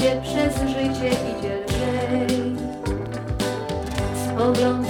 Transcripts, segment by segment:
się przez życie idzie lżej. Spogląd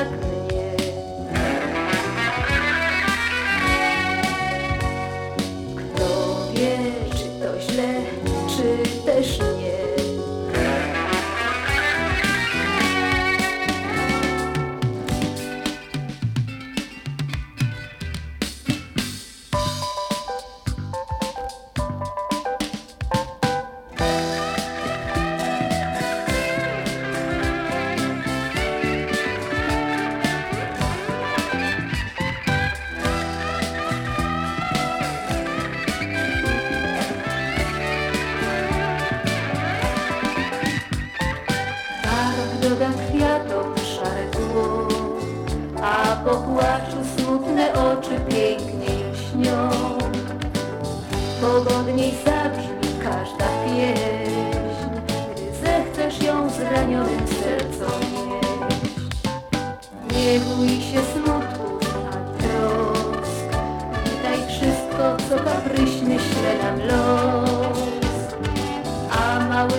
Yeah. pogodniej zabrzmi każda pieśń, gdy zechcesz ją zranionym sercom nieść. Nie bój się smutku, a trosk, witaj wszystko, co papryśny śle nam los, a mały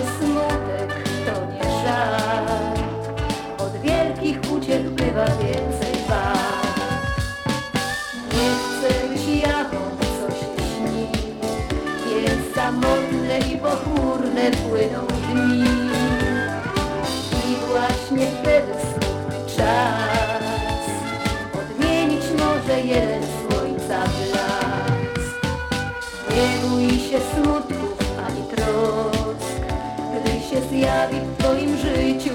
i pochmurne płyną dni. I właśnie wtedy czas odmienić może jeden słońca blask. Nie bój się smutków ani trosk, gdy się zjawi w twoim życiu